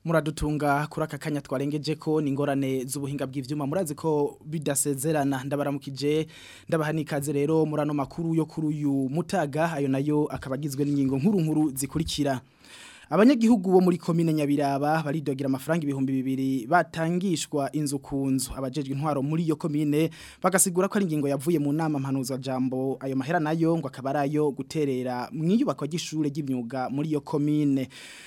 kudutunga kuri aka kanya twarengeje ko ni ingorane z'ubuhinga bw'ibyuma murazi ko bidasezerana ndabaramukije ndabaha n'ikaze rero murano makuru yo kuri uyu mutaga ayo nayo akabagizwe agizwe n'ingingo nkuru nkuru zikurikira abanyagihugu bo muri komine nyabiraba baridogera amafaranga ibihumbi bibiri batangishwa inzu ku nzu abajejwe intwaro muri iyo komine bagasigura ko ari ingingo yavuye mu nama mpanuzwa jambo ayo mahera nayo ngo akaba arayo guterera mu iyubakwa ry'ishure ry'imyuga muri iyo komine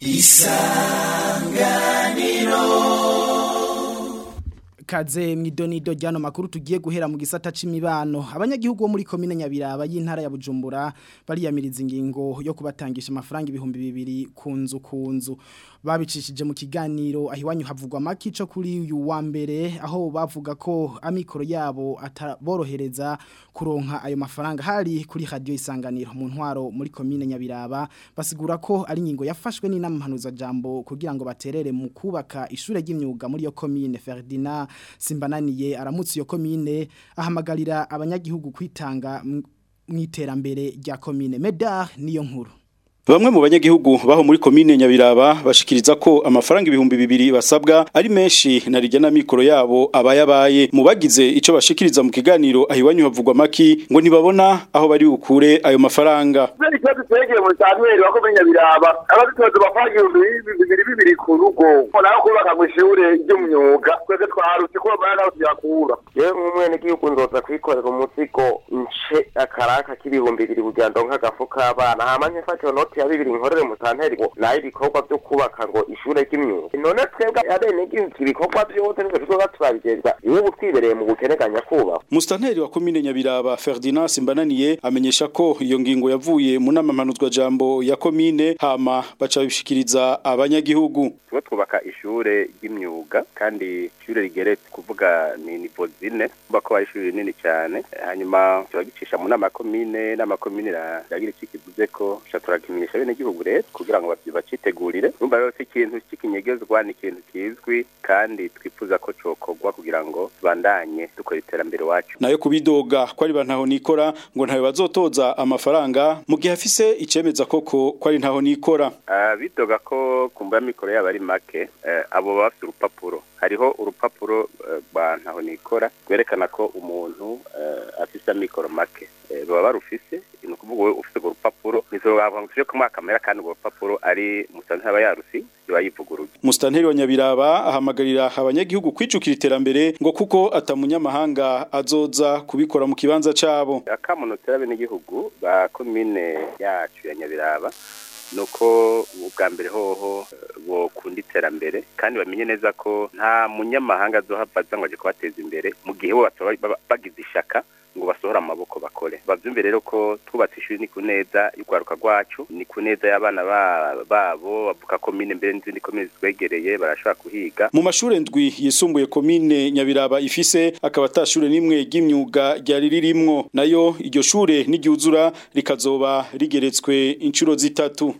isanganiro kaze mwidonido ryano makuru tugiye guhera mu gisata c'imibano abanyagihugu bo muri komine Nyabiraba y'intara ya Bujumbura bariyamiriza ingingo yo kubatangisha amafaranga ibihumbi bibiri kunzu kunzu babicishije mu kiganiro ahiwanyu havugwa makico kuri uyu wa mbere aho bavuga ko amikoro yabo ataborohereza kuronka ayo mafaranga hari kuri radio isanganiro mu ntwaro muri komine Nyabiraba basigura ko ari ingingo yafashwe n'inama Jambo kugira ngo baterere mu kubaka ishure ry'imyuga muri yo komine Ferdinand simbananiye aramutse iyo komine ahamagarira abanyagihugu kwitanga mu iterambere rya komine medar niyo nkuru Bamwe mu banyagihugu baho muri komine Nyabiraba bashikiriza ko amafaranga ibihumbi bibiri basabwa ari menshi na rijya na mikoro yabo abayabaye mu bagize icyo bashikiriza mu kiganiro ahiwanyu havugwa maki ngo ntibabona aho bari ukure ayo mafaranga. Bari cyaje twegeye mu Samuel wako muri Nyabiraba abatutoza amafaranga ibihumbi bibiri bibiri ku rugo. Ona ko mu shure ry'umyuga twege twarutse ko bana tuyakura. Yewe umwene kiyukundoza kwikorera umutsiko nce akaraka k'ibihumbi bibiri kugira ndonka gafuka abana hamanye fatyo not ya bibiri santeri mutanterwa nayo ibikorwa byo kubaka ngo ishure ry'imyuga none twebwe abenegihugu ibikorwa vyose nivyo tuzoba turabigeza iyo twibereye mu gukeneganya kubaka santeri wa komine nyabiraba ferdinand simbananiye amenyesha ko iyo ngingo yavuye mu nama mpanuzwa jambo ya komine hama baca bishikiriza abanyagihugu twubaka ishure ry'imyuga kandi ishure rigeretse kuvuga ni nivo zine ko ari ishuri rinini cyane hanyuma tuba gicisha mu nama komine n'ama komine iragira ico ikivuze ko tuca turakimenyesha bene gihugu rero kugira ngo bacitegurire urumva rero si ikintu c'ikinyegezwa ni ikintu kizwi kandi twifuza ko cokorwa kugira ngo tubandanye dukora iterambere wacu nayo kubidoga ko ari bantaho nikora ngo ntayo bazotoza amafaranga mu gihe afise icemeza koko ko ari ntaho nikora abidoga ah, ko kumva mikoro yaba ari make eh, abo bafite urupapuro hariho urupapuro eh, rwa ntaho nikora rwerekana ko umuntu eh, afite amikoro make baba eh, barufise ni ukuvuga wowe ufite urwo rupapuro nizero bavuga ngo tujye kumuha kamera kandi urwo rupapuro ari musitanteri aba yarusize iba yivuguruye musitanteri wa nyabiraba ahamagarira abanyagihugu kwicukira iterambere ngo kuko atamunyamahanga azoza kubikora mu kibanza cyabo akamunotera bene igihugu ba komine yacu ya nyabiraba ni uko ubwa mbere hoho bokunda eh, iterambere kandi bamenye neza ko nta munyamahanga azohava ngo ajye kubateza imbere mu gihe bo bagize ishyaka ngo basohore amaboko bakore babyumve rero ko twubatse ishuri ni ku neza y'urwaruka rwacu ni ku neza y'abana babo bavuga komine mbere n'izindi komine zitwegereye barashobora kuhiga mu mashuri ndwi yisumbuye komine nyabiraba ifise akaba atashure n'imwe ry'imyuga ryari ririmwo nayo iryo shure n'iryuzura rikazoba rigeretswe inshuro zitatu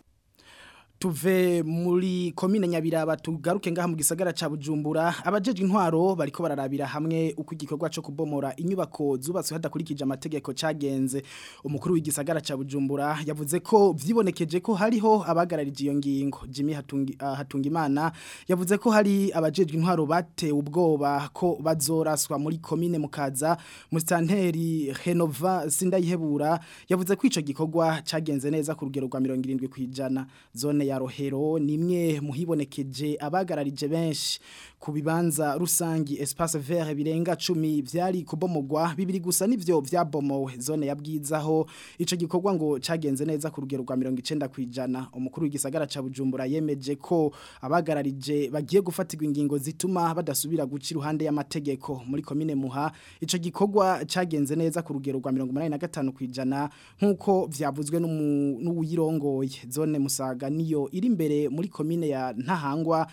tuve muri komine nyabiraba tugaruke ngaha mu gisagara ca Bujumbura abajeje intwaro bariko bararabira hamwe uko igikorwa cyo kubomora inyubako zubatswe hadakurikije amategeko cyagenze umukuru w'igisagara ca Bujumbura yavuze ko vyibonekeje ko hariho abagarariye iyo ngingo Jimmy Hatungi uh, ah, Hatungimana yavuze ko hari abajeje intwaro bate ubwoba ko bazoraswa muri komine mukaza mustanteri Renova sindayihebura yavuze ko ico gikorwa cyagenze neza ku rugero rwa 70 kwijana zone ya rohero nimwe muhibonekeje abagararije benshi ku bibanza rusangi espace vert birenga 10 byari kubomogwa bibiri gusa nivyo byabomowe zone yabwizaho ico gikorwa ngo cagenze neza ku rugero rwa 90 kwijana umukuru w'igisagara ca Bujumbura yemeje ko abagararije bagiye gufatirwa ingingo zituma badasubira guca iruhande y'amategeko muri commune muha ico gikorwa cagenze neza ku rugero rwa 85 kwijana nkuko vyavuzwe n'uwirongoye zone musaga niyo iyo iri imbere muri komine ya ntahangwa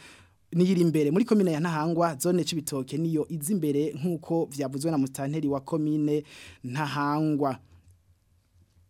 niyiri imbere muri komine ya Ntahangwa zone c'ibitoke niyo izi imbere nkuko vyavuzwe na mustanteri wa komine Ntahangwa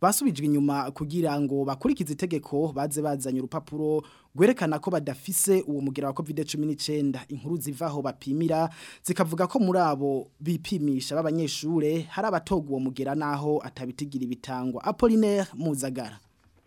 basubijwe inyuma kugira ngo bakurikize itegeko baze bazanye urupapuro gwerekana ko badafise uwo mugira wa covid 19 inkuru zivaho bapimira zikavuga ko muri abo bipimisha b'abanyeshure hari abatoga uwo naho atabitigira ibitangwa Apolinaire Muzagara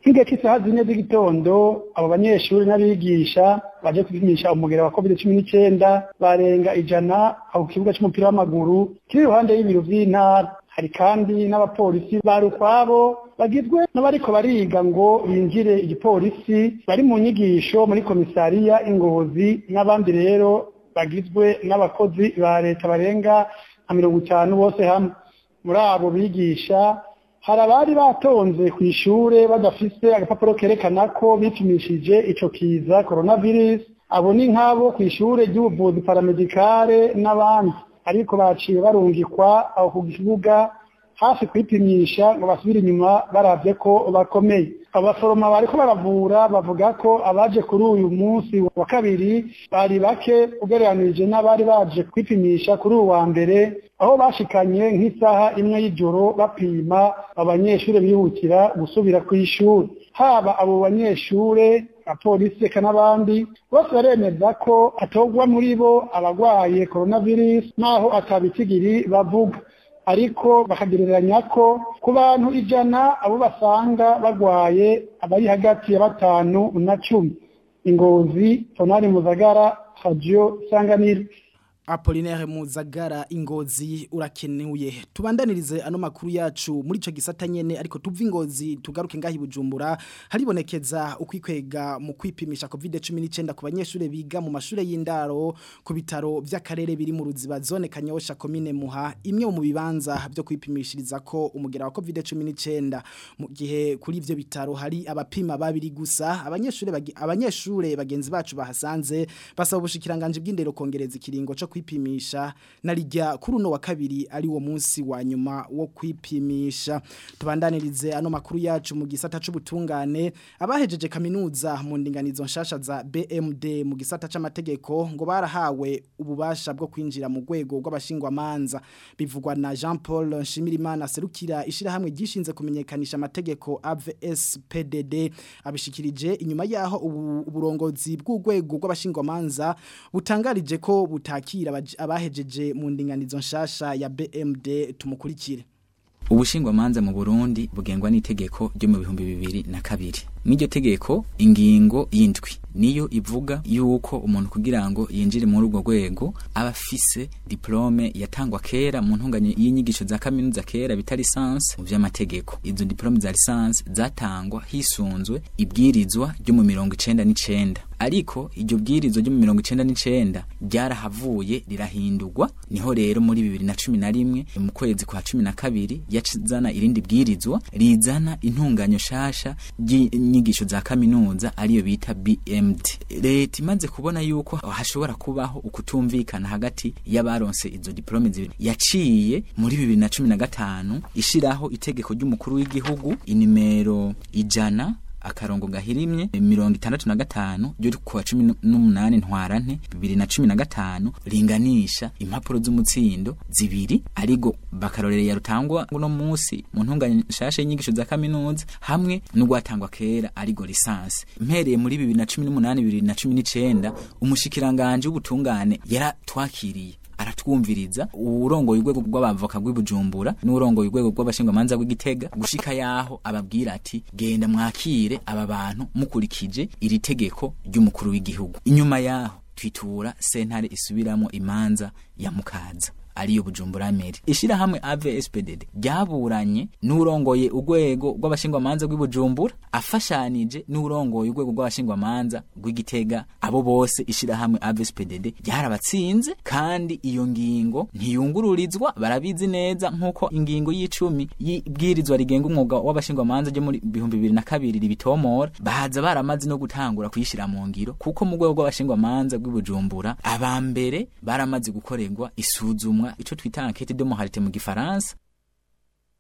Kinge kisaha zine z'igitondo abo banyeshuri n'abigisha baje kwimisha umugera wa covid 19 barenga ijana aho kibuga cy'umupira w'amaguru kiri iruhande y'ibiro vy'intara hari kandi n'abapolisi bari ukwabo bagizwe n'abariko bariga ngo binjire igipolisi bari mu nyigisho muri komisariya ingozi n'abandi rero bagizwe n'abakozi ba leta barenga nka mirongo itanu bose hamwe muri abo bigisha hari abari batonze ku ishure badafite agapapuro kerekana ko bipimishije ico kiza coronavirus abo ni nk'abo ku ishuri ry'ubuvuzi paramedikare n'abandi ariko baciye barungikwa aho ku kibuga hafi kwipimisha ngo basubire inyuma barabye ko bakomeye Abaforomo bariko baravura bavuga ko abaje kuri uyu munsi wa kabiri bari bake ugereranije n'abari baje kwipimisha kuri uyu wa mbere aho bashikanye nk'isaha imwe y'ijoro bapima abanyeshuri bihutira gusubira ku ishuri haba abo banyeshuri, polisi reka n'abandi bose baremeza ko atogwa muri bo abarwaye coronavirus naho atabitigiri bavuga ariko bakagereranya ko ku bantu ijana abo basanga barwaye abari hagati ya batanu na cumi ingozi tonari muzagara hajiyo sanganira Apollinaire Muzagara ingozi urakenuye tubandanirize ano makuru yacu muri ico gisata nyene ariko tuva ingozi tugaruke ngahi bujumbura haribonekeza ukwikwega mu kwipimisha covid 19 ku banyeshure biga mu mashure y'indaro ku bitaro vy'akarere biri mu ruziba zone kanyosha commune muha imwe mu bibanza byo kwipimishiriza ko umugera wa covid 19 mu gihe kuri ivyo bitaro hari abapima babiri gusa abanyeshure abanyeshure bagenzi bacu bahasanze basaba ubushikiranganje bw'indero kongereza ikiringo cyo kwipimisha na rijya kuri uno wa kabiri ari wo munsi wa nyuma wo kwipimisha tubandanirize ano makuru yacu mu gisata cy'ubutungane abahejeje kaminuza mu ndinganizo nshasha za BMD mu gisata c'amategeko ngo barahawe ububasha bwo kwinjira mu rwego rw'abashingwamanza bivugwa na Jean Paul Nshimirimana serukira ishirahamwe gishinze kumenyekanisha amategeko AVSPDD abishikirije inyuma yaho uburongozi bw'urwego rw'abashingwamanza butangarije ko butakira tubwira abahejeje mu ndinganizo nshasha ya BMD tumukurikire Ubushingwa manza mu Burundi bugengwa n'itegeko ryo mu bihumbi bibiri na kabiri n'iryo tegeko ingingo y'indwi niyo ivuga yuko umuntu kugira ngo yinjire muri urwo rwego aba afise diplome yatangwa kera mu ntunganye y'inyigisho za kaminuza kera bita lisansi mu by'amategeko izo diplome za lisansi zatangwa hisunzwe ibwirizwa ryo mu mirongo icyenda n'icenda ariko iryo bwirizo ryo mu mirongo icenda n'icenda ryarahavuye rirahindurwa niho rero muri bibiri na cumi na rimwe mu kwezi kwa cumi na kabiri yazana irindi bwirizwa rizana intunganyo shasha y'inyigisho za kaminuza ariyo bita BMD leta imaze kubona yuko hashobora kubaho ukutumvikana hagati y'abaronse izo diplome zibiri yaciye muri bibiri na cumi na gatanu ishiraho itegeko ry'umukuru w'igihugu inimero ijana akarongo gahirimye mirongo itandatu na gatanu ryo ku cumi n'umunani ntwarante bibiri na cumi na gatanu ringanisha impapuro z'umutsindo zibiri arigo bakarorere rutangwa uno munsi mu ntungane nshasha y'inyigisho za kaminuza hamwe n'urwatangwa kera arigo lisansi mpereye muri bibiri na cumi n'umunani bibiri na cumi n'icenda umushikiranganje w'ubutungane yaratwakiriye aratwumviriza urongoye urwego rw'abavoka rw'ibujumbura n'urongoye urwego rw'abashingamanza rw'igitega gushika yaho ababwira ati genda mwakire aba bantu mukurikije iri tegeko ry'umukuru w'igihugu inyuma yaho twitura sentare isubiramo imanza ya mukaza ariyo bujumbura meri ishyirahamwe avspdd ryaburanye n'urongoye urwego rw'abashingwamanza rw'ibujumbura afashanije n'urongoye urwego rw'abashingwamanza rw'igitega abo bose ishyirahamwe avspdd ryarabatsinze kandi iyo ngingo ntiyungururizwa barabizi neza nk'uko ingingo y'icumi y'ibwirizwa rigenga umwuga w'abashingwamanza ryo muri bihumbi bibiri na kabiri ribitomora baza baramaze no gutangura kuyishyira mu ngiro kuko mu rwego rw'abashingwamanza rw'ibujumbura aba mbere baramaze gukorerwa isuzumwa gusuzuma icyo twita ankete de moralité mu gifaransa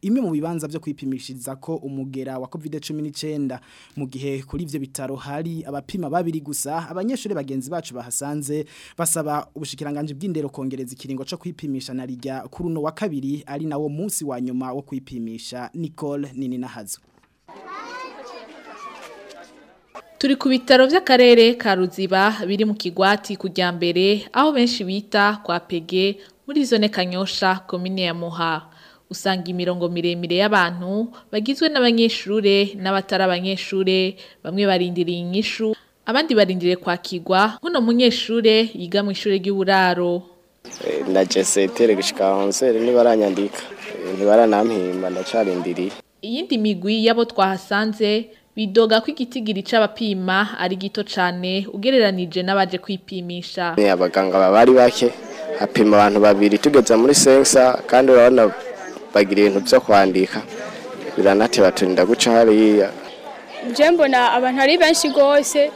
imwe mu bibanza byo kwipimishiriza ko umugera wa covid 19 mu gihe kuri ivyo bitaro hari abapima babiri gusa abanyeshuri bagenzi bacu bahasanze basaba ubushikiranganje bw'indero kongereza ikiringo cyo kwipimisha narijya rijya kuri no wa kabiri ari nawo munsi wa nyuma wo kwipimisha Nicole Nini Nininahazo turi ku bitaro by'akarere ka ruziba biri mu kigwati kujya mbere aho benshi bita kwa pege muri zone kanyosha komine ya muha usanga imirongo miremire y'abantu bagizwe n’abanyeshuri n'abatari abanyeshure bamwe barindiriye inyishu abandi barindiriye kwakirwa nk'uno munyeshuri yiga mu ishuri ry'uburaro eh, na jesetere gushika onsere ntibaranyandika eh, ntibaranamhimba ndacarindiriye iyindi migwi y'abo twahasanze bidoga ko igitigiri c'abapima ari gito cane ugereranije n'abaje kwipimisha ni abaganga baba ari bake hapima abantu babiri tugeza muri sensa kandi urabona bagira ibintu byo kwandika biranateba turinda guca hariya je mbona abantu ari benshi rwose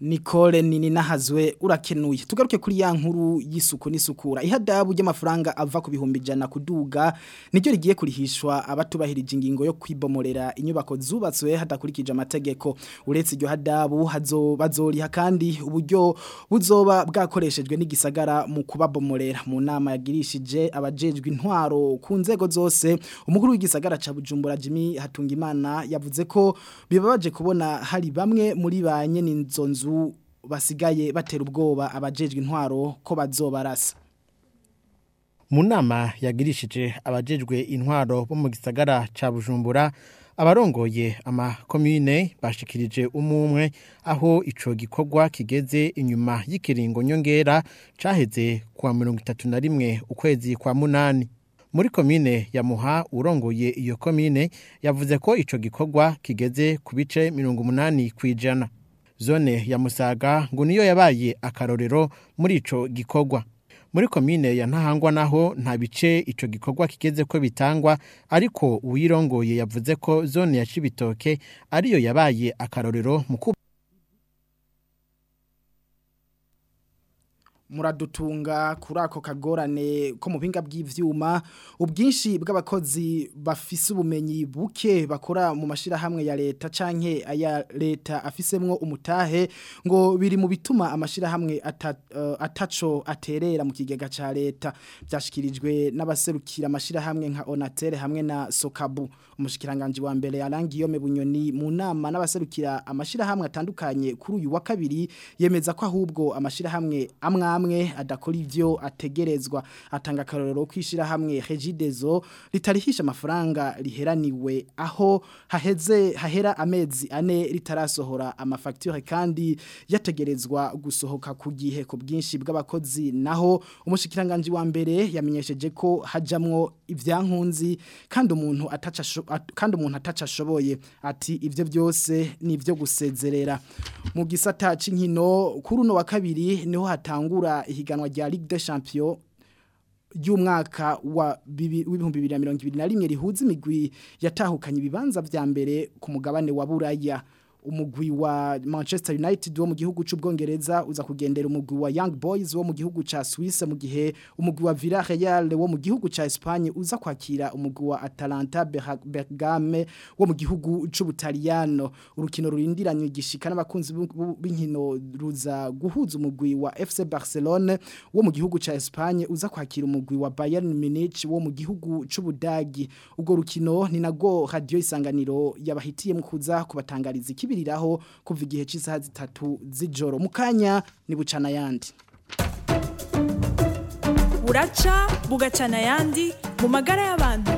Nicole nini nahazwe urakenuye tugaruke kuri ya nkuru y'isuku n'isukura ihadabu ry'amafaranga ava ku bihumbi ijana kuduga niryo rigiye kurihishwa abatubahirije ingingo yo kwibomorera inyubako zubatswe hadakurikije amategeko uretse iryo hadabu bazoriha kandi uburyo buzoba bwakoreshejwe n'igisagara mu kubabomorera mu nama yagirishije abajejwe intwaro ku nzego zose umukuru w'igisagara ca Bujumbura Jimmy Hatungimana yavuze ko bibabaje kubona hari bamwe muri ba nyen'inzonzu mazu basigaye batera ubwoba abajejwe intwaro ko bazobarasa mu nama yagirishije abajejwe intwaro bo mu gisagara ca bujumbura abarongoye amakomine bashikirije umumwe aho ico gikogwa kigeze inyuma y'ikiringo nyongera caheze kwa mirongo itatu na rimwe ukwezi kwa munani muri komine ya muha urongoye iyo komine yavuze ko ico gikogwa kigeze kubice bice mirongo umunani ku zone ya musaga ngo niyo yabaye akarorero muri ico gikorwa muri komine ya ntahangwa naho nta bice icyo gikorwa kigeze ko bitangwa ariko uwirongoye yavuze ko zone ya Cibitoke ariyo yabaye akarorero mu muradutunga kuri ako kagorane ko mu bihinga bw'ibyuma ubwinshi bw'abakozi bafise ubumenyi buke bakora mu mashyirahamwe ya leta canke aya leta afisemo umutahe ngo biri mu bituma amashyirahamwe eh, ataco aterera mu kigega cya leta byashyikirijwe n'abaserukira amashyirahamwe nka onatere hamwe na sokabu umushyikiranganje wa mbere yarangiye bunyoni mu nama n'abaserukira amashyirahamwe atandukanye kuri uyu wa kabiri yemeza ko ahubwo amashyirahamwe amwa hamwe adakora ivyo ategerezwa atanga karorero kwishira hamwe Regidezo ritarihisha amafaranga riheraniwe aho haheze hahera amezi ane ritarasohora amafacture kandi yategerezwa gusohoka ku gihe ku bwinshi bw'abakozi naho umushikiranganje wa mbere yamenyesheje ko hajamwo ivyankunzi kandi umuntu ataca kandi umuntu ataca ashoboye ati ivyo byose ni ivyo gusezerera mu gisata c'inkino kuri uno wa kabiri niho hatangura gutegura ihiganwa rya Ligue des Champions ry'umwaka wa 2021 rihuza imigwi yatahukanye ibibanza bya mbere ku mugabane wa Buraya umugwi wa Manchester United wo mu gihugu cy'ubwongereza uza kugendera umugwi wa Young Boys wo mu gihugu cha Suisse mu gihe umugwi wa Villarreal wo mu gihugu ca Espagne uza kwakira umugwi wa Atalanta Bergame wo mu gihugu c'Ubutaliyano urukino rurindiranye igishika n'abakunzi b'inkino ruza guhuza umugwi wa FC Barcelona wo mu gihugu ca Espagne uza kwakira umugwi wa Bayern Munich wo mu gihugu c'Ubudagi ubwo rukino ni nago radio isanganiro yabahitiye mu kuza kubatangariza iki gusubiriraho kuva igihe cy'isaha zitatu z'ijoro mukanya kanya ni bucana ayandi buraca bugacana yandi mu magara y'abantu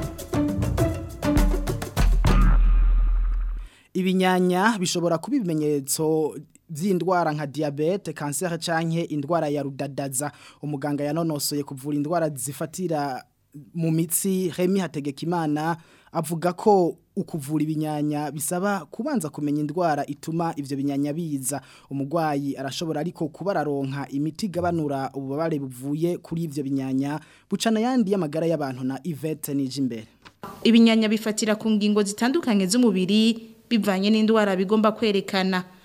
ibinyanya bishobora kuba ibimenyetso by'indwara nka diyabete kanseri canke indwara ya rudadaza umuganga yanonosoye kuvura indwara zifatira mu mitsi Remi Remy imana avuga ko ukuvura ibinyanya bisaba kubanza kumenya indwara ituma ivyo binyanya biza umugwayi arashobora ariko kubararonka imiti gabanura ububabare buvuye kuri ivyo binyanya bucana yandi y'amagara y'abantu na Yvette Nijimbere ibinyanya bifatira ku ngingo zitandukanye z'umubiri bivanye n'indwara bigomba kwerekana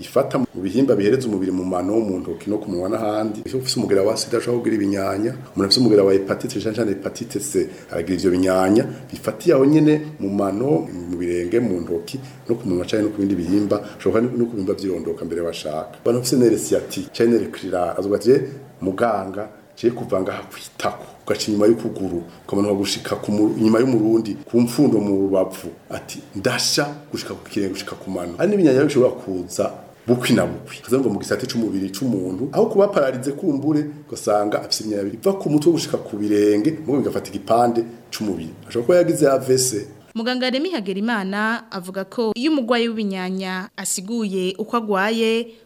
ifata mu bihimba bihereza umubiri mu mano mu ntoki no ku munwa n'ahandi iyo ufite umugera wa sida ashobora kugira ibinyanya umuntu ufite umugera wa hepatite cyane cyane hepatite c aragira ivyo binyanya bifatiye aho nyene mu mano mu birenge mu ntoki no ku munwa cyane no ku bindi bihimba ashobora no ku bihimba vyirondoka mbere bashaka abantu bafite nerve cyane nerve crurale azoga eh, muganga cye kuvanga hakwitako ugaca inyuma y'ukuguru ukamanuka gushika inyuma y'umurundi ku mfundo mu rubavu ati ndasha gushika ku kirenge gushika ku mano hari n'ibinyanya bishobora kuza bukwi na bukwi kaza ngo mu gisate c'umubiri c'umuntu aho kuba pararize kumbure gasanga afise imyabiri iva ku mutwe gushika ku birenge mugo bigafata igipande cy’umubiri ashobora kuba yagize avese muganga Remi Hagerimana avuga ko iyo umugwayi w'ibinyanya asiguye uko agwaye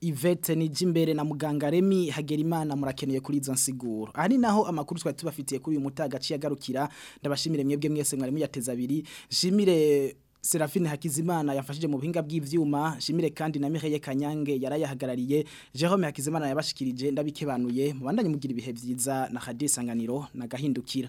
ivete ni imbere na muganga remi hagerimana murakeneye kuri izo nsiguro aha naho amakuru twari tubafitiye kuri uyu mutaga aciye agarukira ndabashimire mwebwe mwese mwarimu yateza abiri shimire Serafine Hakizimana yafashije mu buhinga bw'ivyuma Jimire kandi na Mireye Kanyange yarayahagarariye Jerome Hakizimana yabashikirije ndabikebanuye mubandanye mugira ibihe byiza na Hadis Sanganiro na gahindukira